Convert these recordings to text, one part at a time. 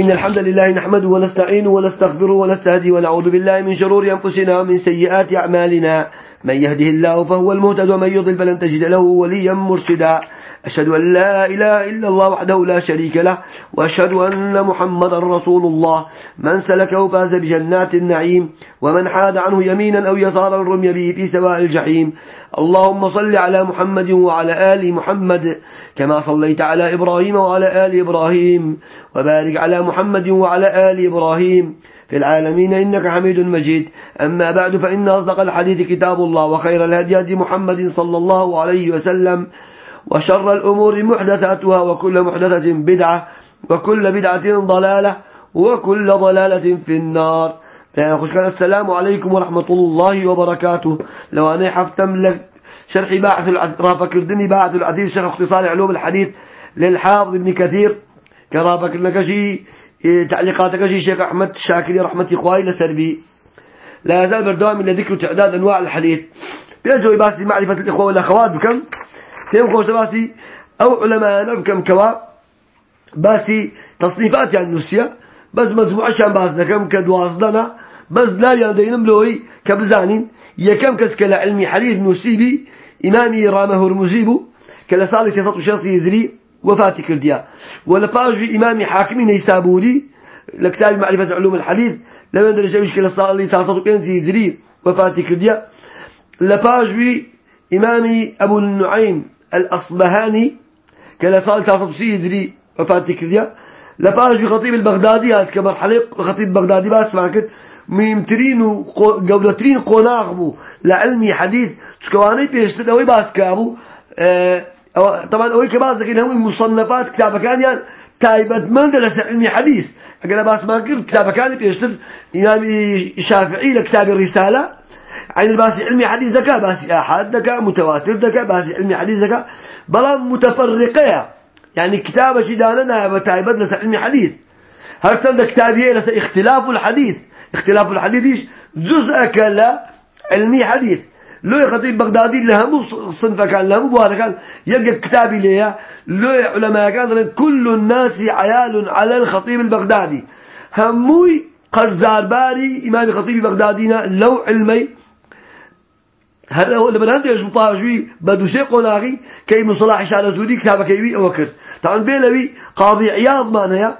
إن الحمد لله نحمده ونستعينه ونستغفره ونستهديه ونعوذ بالله من شرور أنفسنا ومن سيئات أعمالنا. من يهده الله فهو المهتد ومن يضل فلن تجد له وليا مرشدا. أشهد أن لا إله إلا الله وحده لا شريك له وأشهد أن محمدا رسول الله. من سلكه فاز بجنات النعيم ومن حاد عنه يمينا أو يسارا رمي به في سواء الجحيم. اللهم صل على محمد وعلى آل محمد كما صليت على إبراهيم وعلى آل إبراهيم وبارك على محمد وعلى آل إبراهيم. في العالمين إنك حميد مجيد. أما بعد فإن أصدق الحديث كتاب الله وخير الهدي هدي محمد صلى الله عليه وسلم. وشر الأمور محدثاتها وكل محدثة بدعة وكل بدعة ضلالة وكل ضلالة في النار. السلام عليكم ورحمة الله وبركاته. لو أنا حفتم لك شرح باعث رافع كردني باعث العديد شرح اختصار علوم الحديث للحافظ ابن كثير كرافع كردنكشي تعليقاتك شيخ أحمد شاكري رحمة إخوائي لسربي. لا يزال بردوام إلى ذكر تعداد أنواع الحديث. بيجوا باسي معرفة الإخوة والأخوات بكم؟ تيم خوش باسي؟ أو علماء بكم كوا؟ باسي تصنيفات يعني نسيا. بس مجموعة شان باس كم كدوازدنا بس لا يندين ملوي كبزانين. يكم كسكلا علمي حديث نسيبي. إمامي رامه هرمزيبو كلا صالي سيسط شخص يزري. وفاتي كرديا. ولا باجي إمامي حاكمي نيسابوري. لكتاب معرفة علوم الحديث. لما درجة وش كلا صالي سيسط يزري. وفاتي كرديا. لباجي إمامي أبو النعيم. الأصبهاني كلا صالي سيسط يزري وفاتي كرديا لباجي خطيب البغدادي هات كمرحلة خطيب بغدادي بس معك مهمترين وقولترين قناغ بو. لعلمي حديث. تشكواني بيشتد أوي باس كابو. آه طبعا أوي كباس لكن هو مصنفات كتابة كان يعني تايبت من درس علمي حديث. أقل باس ما قلت كتابة كان بيشتد. امام شافعي لكتاب الرسالة. عين الباسي علمي حديث ذكاء باسي آحاد ذكاء متواتر ذكاء باسي علمي حديث ذكاء بلا متفرقة. يعني كتابة شدانا بتايبت لس علمي حديث. هل سند كتابية لس اختلاف الحديث؟ اختلاف الحديث إيش؟ جزء كلا علمي حديث. لو خطيب بغدادي لهم صنف كان لهم بوهذا كان يلقى كتابي ليها لو علماء كان كل الناس عيال على الخطيب البغدادي. هموي قرزار باري إمام الخطيب بغدادينا لو علمي هذا هو اللي بنهندي إيش مطاجوي بدوسي قناغي كي مصلاح شعر زودي كتابة كيوي أو كر طبعا بيلوي قاضي عياض معناها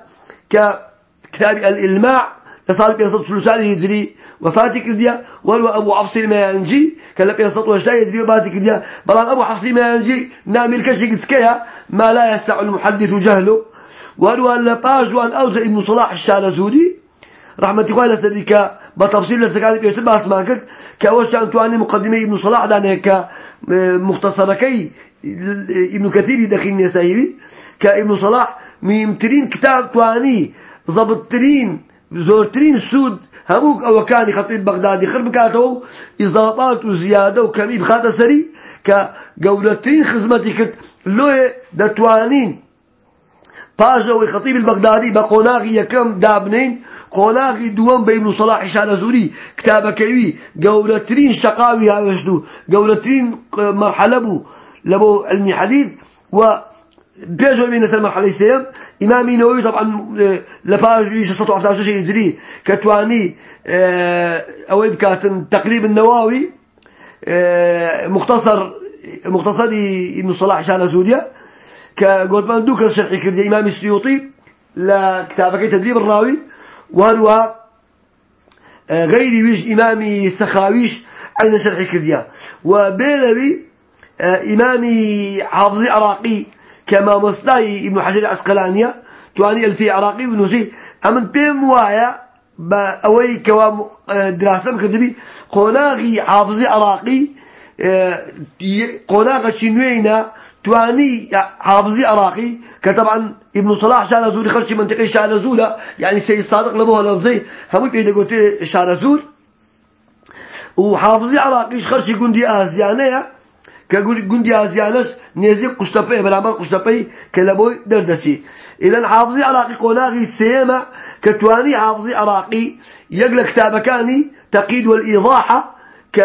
ككتاب الإلماع لصال بيصد سلسان هجري وفاتي كرديا ولو أبو عفصي الميانجي كان لقي يصد وشتا يجري وفاتي كرديا. بلان أبو عفصي الميانجي نامل كشي كتكيا ما لا يستع المحدث جهله. ولو أن لباج وأن أوزع ابن صلاح الشالزودي رحمة الله لسدك بتفصيل لسكان بيشتبه اسمع كرد كأوش أن تواني مقدمة ابن صلاح دانك مختصركي ابن كثير دخين يسايبي كابن صلاح ميمترين كتاب تواني ضبطترين زورترين سود هموك أو كان خطيب بغدادي. خرب كاتو إضافات وزيادة وكمي بخاطة سري. كقولترين خزمتي كت لوه دتوانين باجو خطيب البغدادي بقوناغي يكم دابنين قوناغي دوام بين صلاح شان زوري كتابة كيوي قولترين شقاوي هاوشدو قولترين مرحلة بو لبو علمي حديث و بيجو من نسل مرحلة سيم إمامي نووي طبعا لفاج يش سطو عفتاش شيء يجري كتواني أو بكاتن تقريب النواوي مختصر مختصر ابن صلاح شان سوريا كقلت من دوكر شرحي كردي إمام السيوطي لكتابك تدريب الراوي وهو غيري ويش إمامي سخاويش أين شرحي كرديا وبيلوي إمامي حافظي عراقي كما مصداي ابن حجر العسقلانية تواني الفي عراقي بنوسي أمن بيم وايا بأوي كوا دراسة مكتبي قناغي حافظي عراقي قناغ شنوينا تواني حافظي عراقي كطبعا ابن صلاح شارزوري خرشي منطقة شارزولة يعني سيد صادق لبوها لفظي. همو بيدا قلت شارزول وحافظي عراقي خرشي قندي آزيانية كجندي أزيانش نزي قشتبي برامر قشتبي كلاموي دردسي. إذا حافظي عراقي قناغي سيما كتواني حافظي عراقي يقل كتابكاني تقييد والإيضاحة ك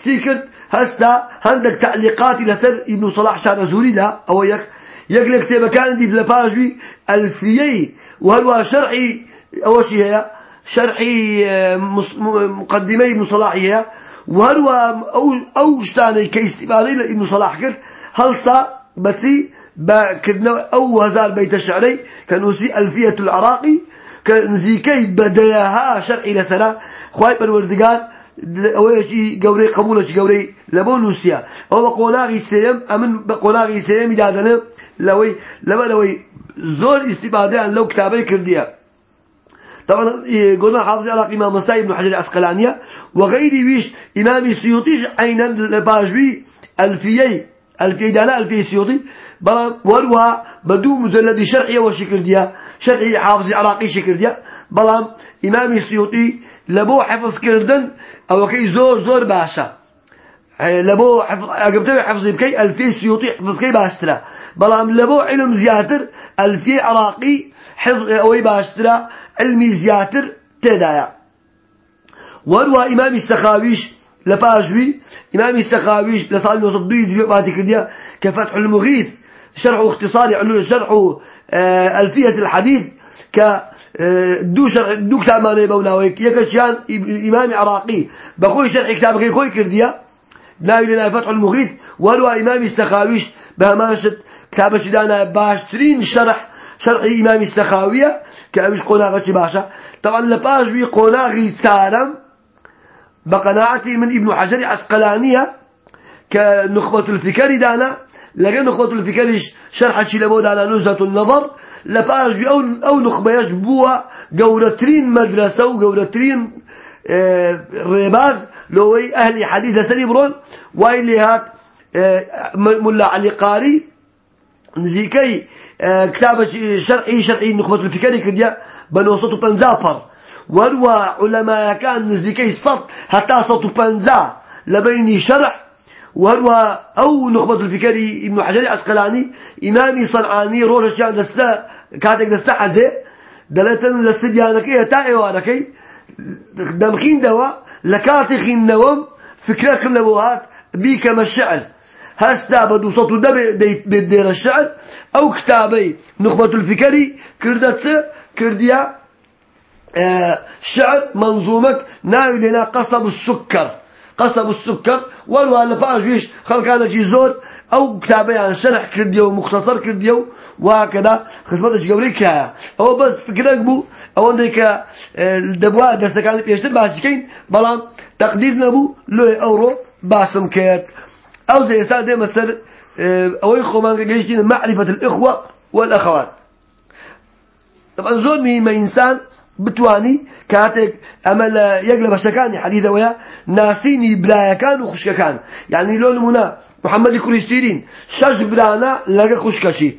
تسيكر هستا عندك تعليقات لسر ابن صلاح شان زوري لا أو يك يقل كتاب كان دي لباجوي ألفيي وهل شرعي؟ أول شيء هي شرعي آه، مقدمي مصلاحية وهل أو أو شتاني كاستفادة لابن صلاح كر هل صا بسي بكدنا أو هزار بيت الشعري كنوسي ألفية العراقي كنزيكي بديها شرعي لسنا. خواي بالوردقان أويشي قوري قبولش قوري لبو نوسيا. أو بقوناغي سيم أمن بقوناغي سيم يدادنا لوي لما لوي زور استفادة عن لو كتابي كرديا طبعا إيه، قلنا حافظ على إمام مستعي بن حجر العسقلانية وغيري ويش إمام السيوطي عينا لباجوي ألفيي ألفيي دانا ألفيي سيوطي. بلا وروها بدو مجلد شرعي وشكل ديا شرعي حافظ عراقي شكل ديا بلا إمام السيوطي لبو حفظ كردن أو كي زور زور باشا. لبو حفظ أقبتوي حفظ بكي ألفي سيوطي حفظ كي باشترا. بلام لبو علم زياتر ألفي عراقي حفظ أوي باشترا علمي زياتر تدايا. وروا إمام السخاويش لباجوي إمام السخاويش لصالح نصدوي دي باتي كرديا كفتح المغيث شرح اختصاري علو شرح آه، ألفية الحديث ك دو شرح دو كتاب ماني بوناويك. يكشيان إمام عراقي. بخوي شرح كتاب خوي كرديا. لا لنا فتح المغيث وروا إمام السخاويش. بهماشت كتاب شدانا باشترين شرح شرح إمام السخاوية. كأبش قناغة باشا. طبعا لباش بي قناغي سارم. بقناعتي من ابن حجر عسقلانية كنخبة الفكر دانا. لقى نخبة الفكر شرح شلبو دانا نزهة النظر. لباش بي أو, أو نخبة يشبوا قولترين مدرسة وقولترين آه ريباز لو أهل حديث سني برون. وايلي هات آه ملا علي قاري. نزيكي آه كتاب شرعي شرعي نخبة الفكر كرديا بنوسط بنزافر. وروا علماء كان نزيكي صد حتى صوت بنزا. لبيني وروا أو نخبة الفكري ابن حجر العسقلاني إمامي صنعاني روش شان دستا كاتك دستا حزي دلتن دستا بيانكي تا ايوانكي دمخين دوا لكاتخين نوم فكركم لبوهات بيكما الشعر. هستا بدو صوتو دب دير الشعر. أو كتابي نخبة الفكري كردت كرديا آه شعر منظومك ناوي لنا قصب السكر. قصب السكر والوالفاج فيش خلقانا شي زور أو كتابي عن شرح كرديو مختصر كرديو وهكذا خدمتش قولي كايا أو بس فكرك بو أو عندك آه، دبوا درس كان بيشتر باسكين بلان تقدير نبو لو أورو باسم كات أو زي أستاذ مثلا آه، أو يخو من معرفة الإخوة والأخوات. طبعا زور مهم إنسان بتواني كاتك أما يقلب الشكاني حديثة ويا ناسيني بلايا كان وخشك كان. يعني لون منا محمد كريستيرين شاش بلانا لقى خشكشي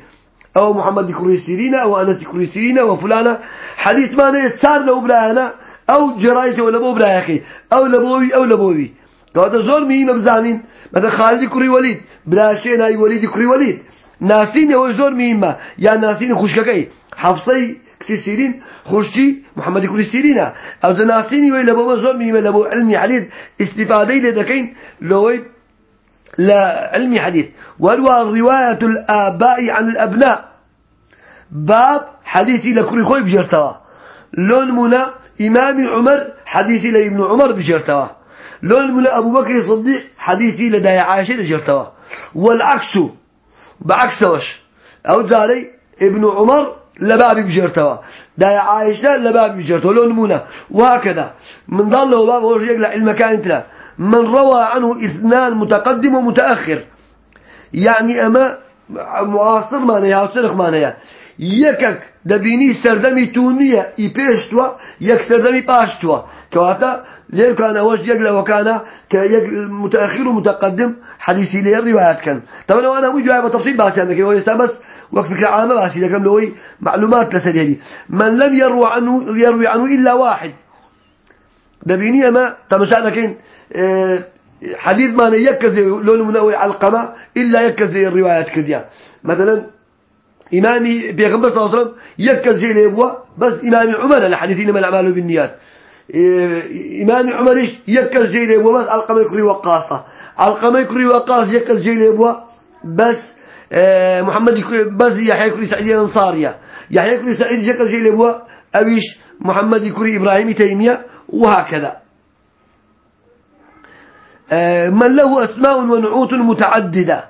أو محمد كريستيرين أو أنس كريستيرين وفلانا حديث ما نتصار له بلانا أو جرايته ولا بو بلايخي أو لبوي أو لبوي. كواتا زور مهم بزانين مثلا خالد كري وليد. بلا شيء ناي وليد كري وليد. ناسيني هو زور مهمة يا ناسيني خشككي حفصي سيرين خرشي محمد كل سيرين أو زناسيني ولا بو مزور مي ولا بو علمي حديث استفادة لذكين لوي لا علمي حديث. وروى رواية الآباء عن الأبناء. باب حديثي لكل خوي بجرتوا. لون منا إمام عمر حديثي لابن عمر بجرتوا. لون منا أبو بكر الصديق حديثي لداي عائشة بجرتوا. والعكس بعكس وش. أو زاري ابن عمر لباب بجرتوا دا عائشة لباب بجرتوا لو نمونة وهكذا. من ضل باب هو يقلع المكان تلا من روى عنه إثنان متقدم ومتأخر. يعني أما معاصر ما نيا وسرخ ما نيا يكك دبيني سردمي تونية يبيشتوا يك سردمي باشتوا. كواتا؟ ليه كان وش يقلع وكان متأخر ومتقدم. حديثي ليه الروايات كان طبعا أنا وجه بتفصيل بس يعني هو بس وفكرة عامة بس إذا كم لوي معلومات لسديني من لم يروي عنه يروي عنه إلا واحد. دبيني ما تمشأنا كين آه حديث ما يكز لون منوي علقمة إلا يكز الروايات كذيا مثلا إمامي بيغمبر صلى الله عليه وسلم يكز ليبوا بس إمامي عمر الحديث إنما الأعمال بالنيات. إيه إمامي عمر إيش؟ يكز ليبوا بس علقمة يكري وقاصة. علقمة يكري وقاص يكز ليبوا بس آه، محمد بس يحيى كري سعيد الأنصارية يحيى كري سعيد شكل شيء هو أبيش محمد كري إبراهيم تيمية وهكذا. آه، من له أسماء ونعوت متعددة.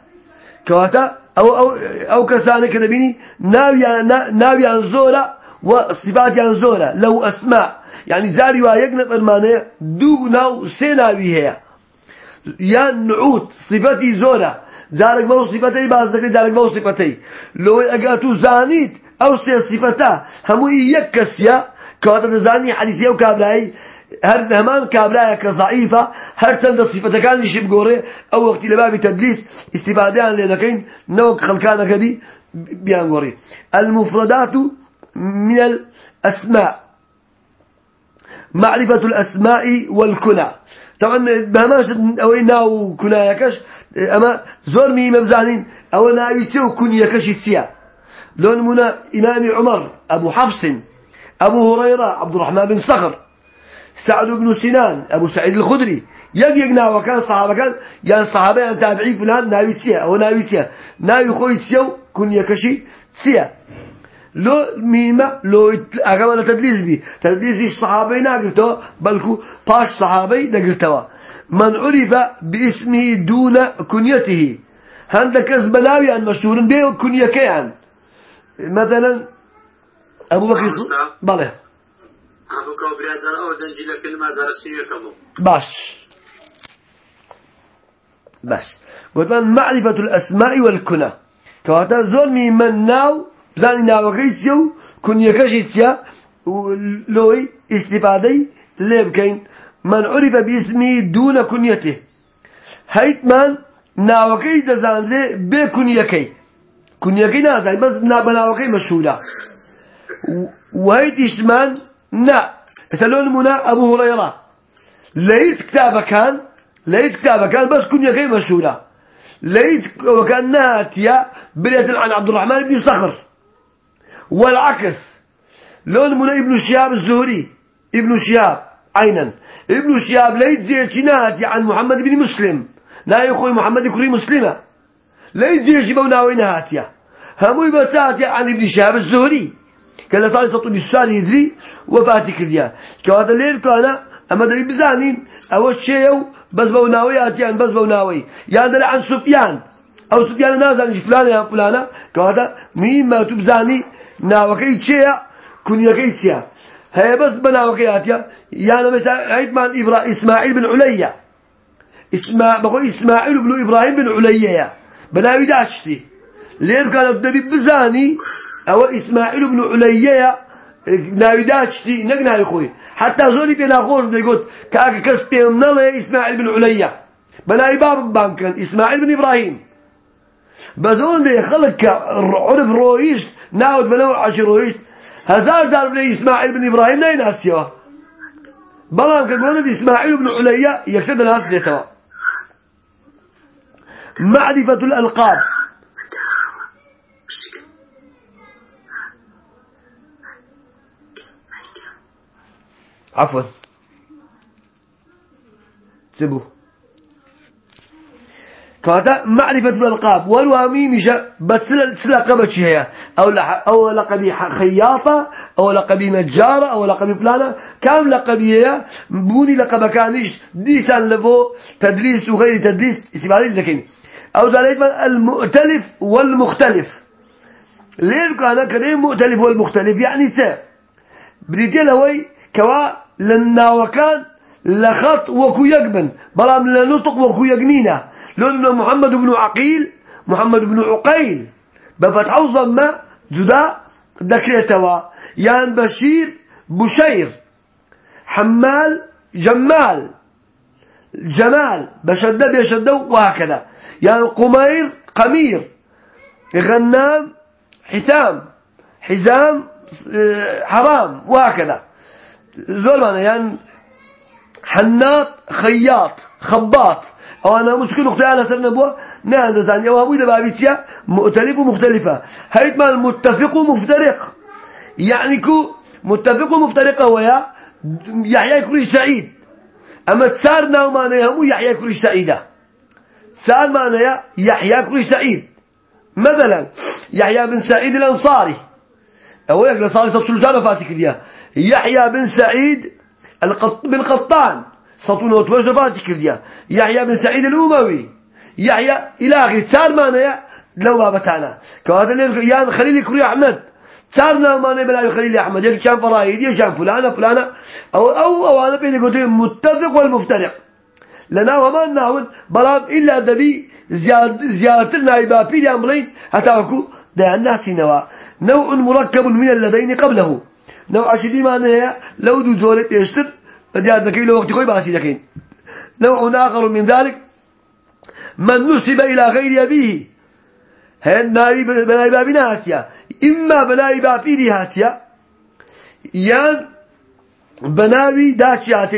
كواتا؟ أو أو أو كسانة كذا ناوي ناوي عن زورة وصفات عن زورة له أسماء. يعني زاري ويجنب المانع دو ناو سيناوي هي. يا نعوت صفتي زورة جارك بو صفتي باز دكري جارك بو صفتي لو اگاتو زانيت أو سي صفتا همو يك كسيا كواتا زاني حديثيه وكابلاي هر همان كابلاي كضعيفة هر سند صفتا كان يشي بقوري أو وقت لباب تدليس استفادة عن لدكين نوك خلقانا كبي بيان قوري المفردات من الأسماء معرفة الأسماء والكنى طبعا بهماش أو ناو كنايكش اما زور مي مبزانين أو تيو كنيكش تيا لون منا إمام عمر أبو حفص أبو هريرة عبد الرحمن بن صخر سعد بن سنان أبو سعيد الخدري يقيقنا وكان صحابة كان يا صحابة ان تابعي فلان ناوي تيا أو ناوي تيا ناوي خوي تيو كنيكشي تيا لو ميمة لو أكمل تدليس بي. تدليس الصحابي ناقلته بلكو باش صحابي ناقلته من عرف باسمه دون كنيته. هندك كسب ناوي عن مشهور به كنية كيان مثلا أبو بكر بله. باش. باش. قلت معرفة الأسماء والكنى. كواتا ظلمي من ناو بزاني ناوكي تيو كن يكشي تيا لوي استفادي ليبكين. من عرف باسمه دون كنيته. هيت من ناوكي دزان لي بكنيكي كنيكي نازل بس بناوكي مشهورة وهيت اسمان نا مثلون منا أبو هريرة ليت كتابة كان ليت كتابة كان بس كنيكي مشهورة ليت وكان ناتيا بريت عن عبد الرحمن بن صخر. والعكس لون من ابن شهاب الزهري ابن شهاب. عينا. ابن شهاب ليت زيتناتي عن محمد بن مسلم. لا يخوي محمد كري مسلمة. ليت زيتي بوناوين هاتيا همو يبساتي عن ابن شهاب الزهري. كلا صار يسطو بالسؤال يدري وفاتي كذيا كهذا الليل كان أما دري بزانين أول شيء بس بوناوي هاتيان بس بوناوي يعني عن سفيان. أو سفيان نازل فلان يا فلانة. كهذا مين ما تبزاني. ناوكي تشيا كنيكي تشيا هي بس بناوكي هاتيا يعني مثلا عيدمان إبرا إسماعيل بن عليا. اسمع بقول إسماعيل بن إبراهيم بن عليا بناوي داشتي لين كان النبي بزاني أو إسماعيل بن عليا ناوي داشتي نقنا يا أخوي. حتى زوني بين أخوه يقول كأك كسبي من إسماعيل بن عليا. بناوي باب بانكن إسماعيل بن إبراهيم. بزون دي خلق عرف رويش ناود بنو عشر رويش. هزار دار بن إسماعيل بن إبراهيم نين أسيوا بلان كقولد إسماعيل بن عليا يكسد الناس ديتوا معرفة الألقاب. عفوا. سيبوه كذا معرفة الألقاب والوامي مش بس لقب هي. أو أو لقب خياطة أو لقب نجارة أو لقب فلانة. كم لقب هي؟ بوني لقب كانش ديسان لفو. تدريس وغير تدريس. استفادة لكن. أو ذلك المؤتلف والمختلف. ليه كان كده مؤتلف والمختلف. يعني سه. بديتي لهوي كوا لنا وكان لخط وكو يقبن بلام لنطق وكو يقنينا لأن محمد بن عقيل محمد بن عقيل بفتح ضمة جدا ذكرتوا يان بشير بشير حمال جمال جمال بشدة بيشدة وهكذا. يعني قمير قمير غنام حسام حزام حرام وهكذا. زول يعني حناط خياط خباط. أو أنا مشكلة نقطة على سرنا بوا نهذا زاني أو أبوي دبابيتيا مختلف ومختلفة. هيت ما المتفق ومفترق. يعني كو متفق ومفترق هو يحيى كريش سعيد. أما تسار ناو معناه هم يحيى كريش سعيدة. سار معناه يحيى كريش سعيد. مثلا يحيى بن سعيد الأنصاري. أو يقول صالح سبت سلسان فاتك ليا يحيى بن سعيد القط بن قطان. سطون وتوجه فاتك ليا يحيى بن سعيد الأموي يحيى إلى آخر. تسار مانا لو بابتانا. اللي يان خليل كري أحمد. صارنا ما نبلا خليل أحمد. يك كان فرايدي كان فلانة فلانة. أو أو أو أنا بيني قلت متفق والمفترق لنا وما ناون بلام إلا دبي زياد زيادة نايبة في ياملين حتى أكو ده الناس نوا. نوع مركب من الذين قبله. نوع عشرين ما نهي لو دو زولة يشتر بديار ذكي لو وقت خوي باسي ذكين نوع آخر من ذلك من نسب إلى غير أبيه. هن نايب بنايب أبينا هاتيا. إما بنايب أبيني هاتيا. يان بناوي داشيات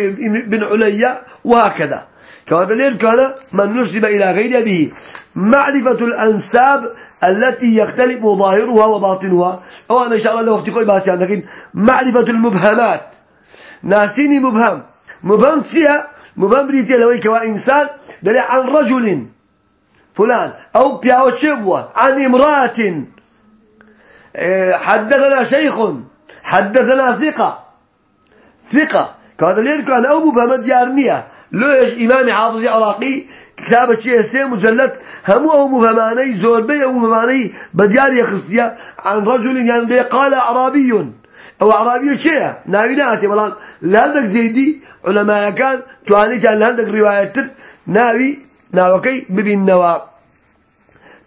بن عليا وهكذا. كهذا لين كان من نسب إلى غير أبيه. معرفة الأنساب التي يختلف ظاهرها وباطنها. أو أنا إن شاء الله لو أختي باسي لكن معرفة المبهمات. ناسيني مبهم. مبهم تسيا مبهم بريتي لو كوا إنسان دلي عن رجل فلان. أو بياو شبوة. عن امرأة. إيه، حدثنا شيخ. حدثنا ثقة. ثقة. كهذا لين كان أو مبهمات يارنية ليش إمام حافظ عراقي كتابة شيء سي مجلد. هم أو مفهماني زوربي أو مفهماني بديار يخصيا عن رجل يعني قال أعرابي. ئەو عرابیە چەیە ناوی نهاتێ بەڵام لاندەك زێدی عولەمایەکان توانێتیان لاندەك ڕیواەتتر ناوی ناوەکەی ببینەوە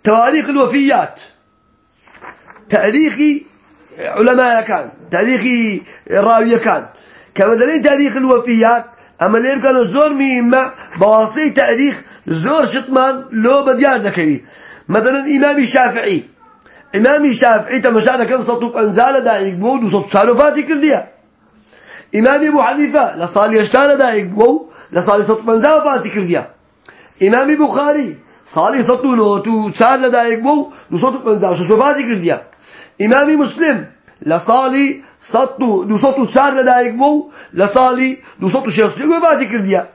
تەواریخ الوەفیات تاریخی عولەمایەکان تاریخی ڕاویەکان. کە بەدەلەی تاریخ الوەفیات ئەمە لێ بکەن زۆر میمە بەواسەی تاریخ زۆر شتمان لۆ بەدیار دەکەوی. مەدەن ئیمامی شافعی. إمام الشافعي تمشانا كم سطوب أنزال دايق بود وسط سالوفاتي كرديا. إمام أبو حنيفة لصال يشتان دايق بو لصال سطوب أنزال فاتي كرديا. إمام بخاري صالي سطو نوتو سال لدايق بو نسطوب أنزال شوفاتي كرديا. إمام مسلم لصالي سطو دو سطو سار لدايق بو لصالي دو سطو شخصي وفاتي كرديا.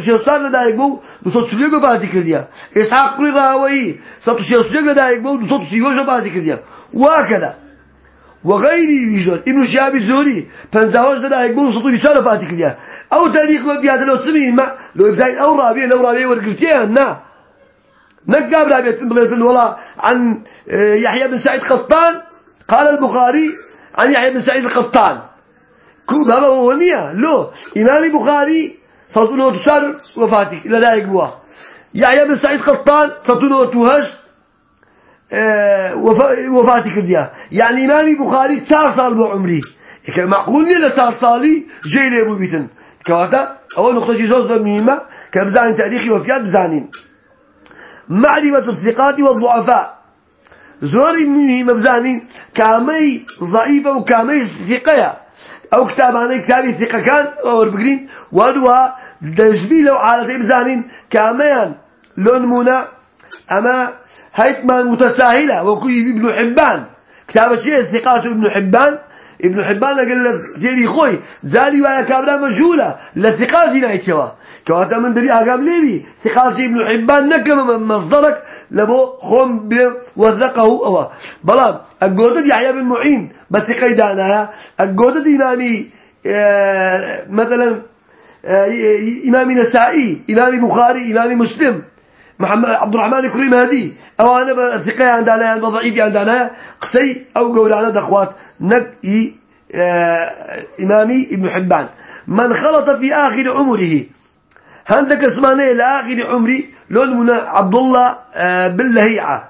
شيستان لدايق بو دو سطو سليقو باتي كرديا إسحاق قري راوي سطو شيستان لدايق بو دو سطو سيوشو باتي كرديا وهكذا وغيري يجوز ابن شهاب الزهري فانزاوش لدايق بو سطو يسار باتي كرديا أو تاريخ وبيات لو سمين ما لو إبداي أو رابية لو رابية ورقرتيها نا نقاب رابية بليتن والله عن يحيى بن سعيد قسطان قال البخاري عن يحيى بن سعيد القطان كوب هذا هو نية لو إمام البخاري صوتونه تسار وفاتك لا دايق بوا. يحيى بن سعيد قطان صوتونه توهش آه وفاتك ديا يعني إمام البخاري صار بو عمري. معقول نية تسار صالي جاي لي أبو بيتن. كواتا أول نقطة جزوز مهمة. كبزان تاريخي وفيات بزانين. معرفة الثقات والضعفاء. زوري مهمة بزانين. كامي ضعيفة وكامي ثقية أو كتابانه كتابي ثقه كان أو بقرين ودوا دجبي لو حالتي بزانين كامان لون مونا اما هيتمان متساهله وكي ابن حبان. كتابه شيء ثقات ابن حبان. ابن حبان قال لك ديري خوي زالي ويا كابلا مجهوله لثقات نايتوا كواتا من دري اقام ليبي ثقات ابن حبان نكم مصدرك لبو خم وثقه أو بلام الجودة يحيى بن معين بس قيدانا الجودة إمامي آه، مثلا آه، إمام نسائي إمام بخاري إمام مسلم. محمد عبد الرحمن الكريم هذه أو أنا ثقة عندنا يعني ضعيف عندنا قصي أو قولانا دخوات نقي إمامي ابن حبان. من خلط في آخر عمره. هندك اسمانه إلى آخر عمري لون من عبد الله آه، باللهيعة.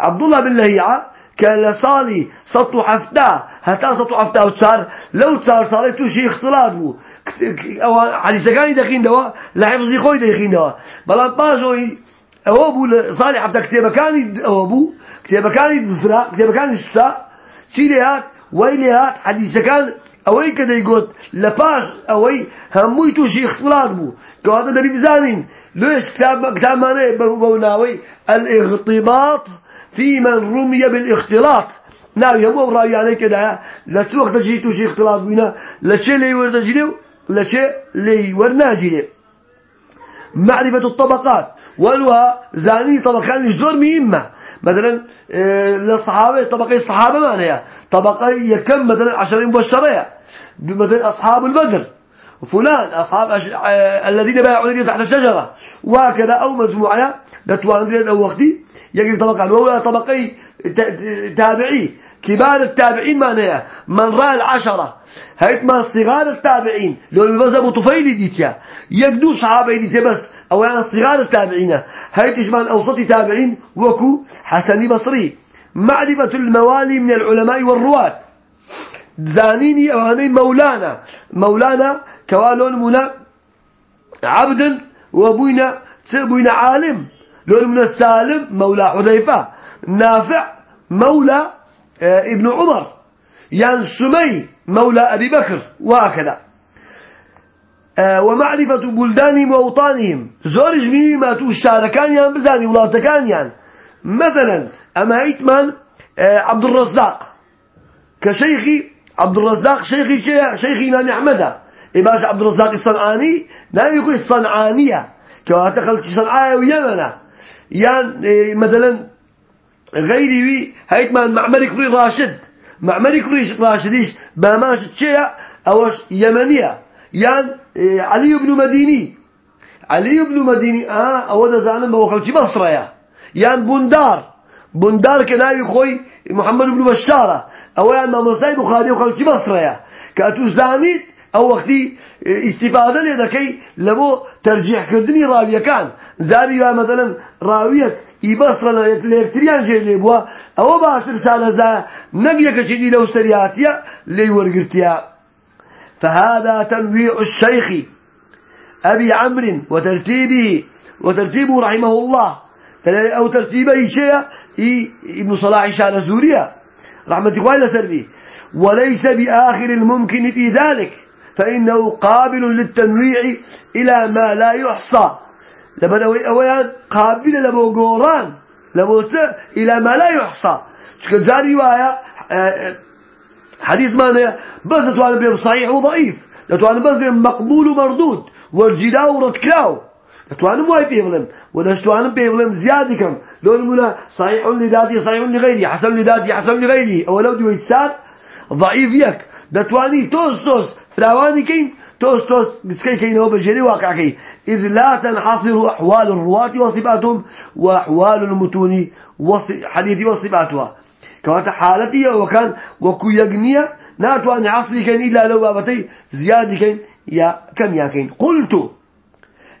عبد الله باللهيعة كان صالي سطو حفتا هتا سطو حفتا وصار؟ لو صار صالي تو شي اختلاط بو أو حديث كان دخين دوا لحفظ خوي دخين دوا. بلا باجوي أو بو صالي حفتا كتابة كان أو بو كتابة كان زرا كتابة كان شتا شي هات ويلي هات حديث كان أوي كده يقول لباش أوي هموي تو شي اختلاط بو. كهذا دري بزانين ليش كتاب كتاب مانه بوناوي الاغتباط في من رمي بالاختلاط. ناوي هو راوي عليك ده لا توقت تجي شي اختلاط بينا؟ لا شيء لي ورد لا شيء لي ورناجي معرفة الطبقات. والوا زاني طبقان زور مهمة. مثلا آه، للصحابة طبقة الصحابة ما هي طبقة يكم مثلا عشرين مبشرة مثلا أصحاب البدر. فلان أصحاب أش... آه، الذين بايعوا تحت الشجرة. وهكذا أو مجموعة لتوان أو وقتي. يجري طبقة. الأولى طبقي تابعي. كبار التابعين ما هي من رأى العشرة. هيت ما صغار التابعين. لو المذهب طفيلي ديتيا. يقدو صحابة ديتيا بس. أو يعني صغار التابعين. هيت إشمان أوسط تابعين؟ وكو حسن بصري. معرفة الموالي من العلماء والرواة. زانيني أو هني مولانا. مولانا كوالون منا عبد وابوينا بوينا عالم. لون من السالم مولى حذيفة. نافع مولى آه، ابن عمر. يعني سمي مولى أبي بكر. وهكذا. آه، ومعرفة بلدانهم وأوطانهم. زور جميع ما توشتاركان يعني بزاني ولاتكان يعني مثلا أما هيتمان آه، عبد الرزاق. كشيخي عبد الرزاق شيخي شيخي نامي أحمد. إباش عبد الرزاق الصنعاني لا يقول الصنعانية. كواتا خلق صنعاء ويمنة يعني مثلا غيري هيتمان معمر كري راشد. معمر كري راشديش باماش شيء أوش يمنية. يعني إيه، علي بن مديني. علي بن مديني آه أودا زانم بوخلتي بصرة يا. يعني بندار. بندار كناوي خوي محمد بن بشارة أو يعني ما مصاي بخاري وخلتي بصرة يا. كأتو زانيت أو وقتي استفادة لذكي لبو ترجيح كردني راوية كان. زاري مثلا راوية يبصرنا يكتريان جير ليبوا أو باش رسالة زا نقيك شدي لو سرياتيا لي ورقرتيا فهذا تنويع الشيخ أبي عمرو وترتيبه. وترتيبه رحمه الله. أو ترتيبه شيء ابن صلاح شان سوريا رحمة الله لسربي وليس بآخر الممكن في ذلك. فإنه قابل للتنويع إلى ما لا يحصى. لما نوي قابل لبو قوران إلى ما لا يحصى. شكل رواية آه، حديث معناه بس نتوان بهم صحيح وضعيف. نتوان بس بهم مقبول ومردود. والجلاو ورتكلاو نتوان مواي بيفلم ولا نتوان بيفلم زيادة كم لو المنا صحيح لذاتي صحيح لغيري حسن لذاتي حسن لغيري أو لو دي يتسار ضعيف يك نتواني توس توس فراواني كين توس توس بسكي كين هو بجري واقع كي إذ لا تنحصر أحوال الرواة وصفاتهم وأحوال المتون حديث وصفاتها كانت حالتي وكان وكو يغنية ناتوان عصري كان إلا لو بابتي زيادة كان يا كم يا كين قلت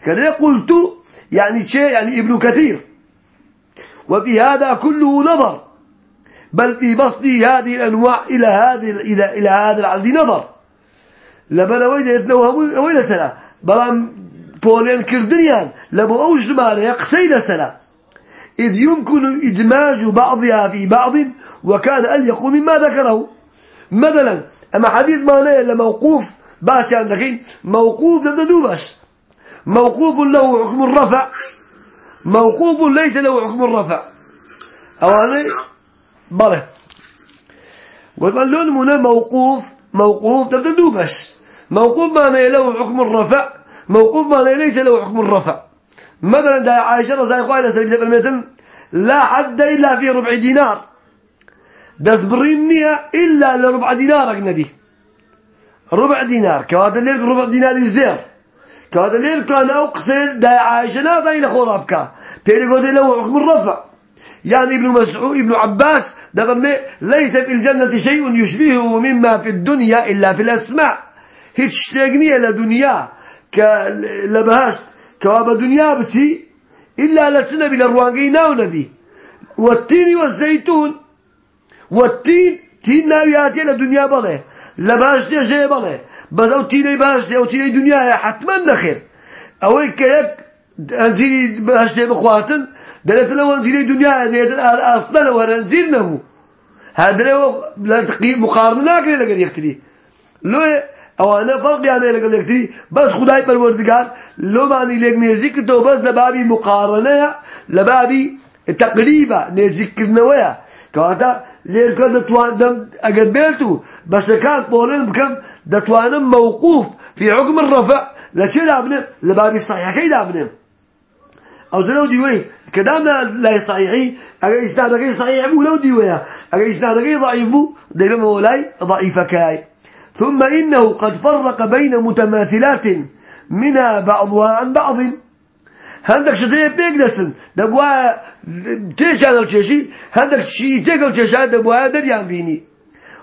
كذا قلت يعني شيء يعني ابن كثير. وفي هذا كله نظر. بل في بسط هذه الأنواع إلى هذه إلى إلى هذا العدد نظر. لبنا وين يتنوه وين سلا. بلام بولين كردنيان. لبو أوج ماله يقسي لسلا إذ يمكن إدماج بعضها في بعض وكان أليق مما ذكره. مثلا أما حديث ما إلا موقوف باس عندك موقوف ضد دوبش موقوف له حكم الرفع. موقوف ليس له حكم الرفع. أو أنا بله. قلت لون منا موقوف موقوف ضد دوبش موقوف ما له حكم الرفع. موقوف ما ليس له حكم الرفع. مثلا دا عائشة رضي الله عنها سيدنا لا حد إلا في ربع دينار. دس برينية إلا لربع دينار أجنبي. ربع دينار. كهذا الليل ربع دينار زير كهذا الليل كان أقصر دا عائشة لا بين خرابك قد له حكم الرفع. يعني ابن مسعود ابن عباس دغم ليس في الجنة شيء يشبهه مما في الدنيا إلا في الأسماء. هيك تغنية لدنيا كلبهاش كواب دنيا بسي إلا لتنبي للروانقين ناو نبي. والتين والزيتون والتين تين ناوياتي لدنيا بله لباش جاي بله أو تيني باش أو تيني دنيا حتما نخير أو كيك انزيري باش دي بخواتن دلت لو انزيري دنيا ديت أصلا لو انزير نمو. هذا لو لا تقيم مقارنه كده لقد يختلي لو أو أنا فرق يعني لقد يختلي بس خداي بالوردقان لو ماني ليك نزيك تو بس لبابي مقارنه لبابي تقريبا نزيك نويا كواتا ليل كان دتوان دم أقبلته بس كان بولين بكم دتوان موقوف في حكم الرفع لشيء لابنه لبابي الصحيح كي لابنه أو لو ديوي كدام لا صحيحي أجا إسناد صحيح مو لو ديوي أجا إسناد ضعيف ديما مولاي كاي ثم إنه قد فرق بين متماثلات منها بعضها عن بعض. هندك شتيه بيجلسن دبوا تيشان الشيشي هندك شيء تيجل تيشان دبوا دريان بيني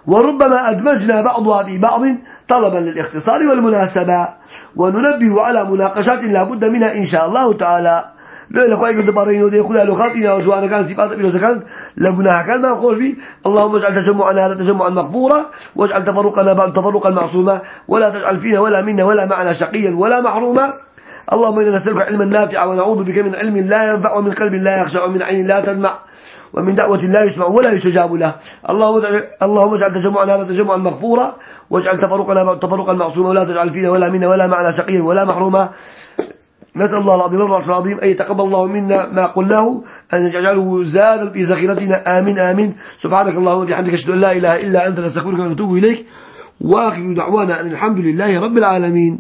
وربما أدمجنا بعضها في بعض طلبا للاختصار والمناسبة. وننبه على مناقشات لا بد منها إن شاء الله تعالى. لا لا خوي قد بارين ودي خلا لو خاطينا وزوانا كان صفات بيلو كان لبنا كان ما خوش بي اللهم اجعل تجمعنا هذا تجمعا مغفورا واجعل تفرقنا بعد تفرقا معصوما ولا تجعل فينا ولا منا ولا معنا شقيا ولا محروما. اللهم إنا نسألك علما نافعا ونعوذ بك من علم لا ينفع ومن قلب لا يخشع ومن عين لا تدمع ومن دعوة لا يسمع ولا يستجاب له. اللهم اجعل تجمعنا هذا تجمعا مغفورا واجعل تفرقنا تفرقا معصوما ولا تجعل فينا ولا منا ولا معنا شقيا ولا محروما. نسأل الله العظيم الرب العظيم أن يتقبل الله منا ما قلناه أن يجعله زادا في ذخيرتنا. آمين آمين. سبحانك اللهم وبحمدك أشهد أن لا إله إلا أنت نستغفرك ونتوب إليك. وآخر دعوانا أن الحمد لله رب العالمين.